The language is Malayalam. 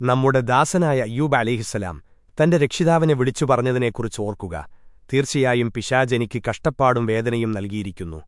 നമ്മുടെ ദാസനായ അയ്യൂബ് അലിഹിസലാം തന്റെ രക്ഷിതാവിനെ വിളിച്ചു പറഞ്ഞതിനെക്കുറിച്ച് ഓർക്കുക. തീർച്ചയായും പിശാജ് എനിക്ക് കഷ്ടപ്പാടും വേദനയും നൽകിയിരിക്കുന്നു.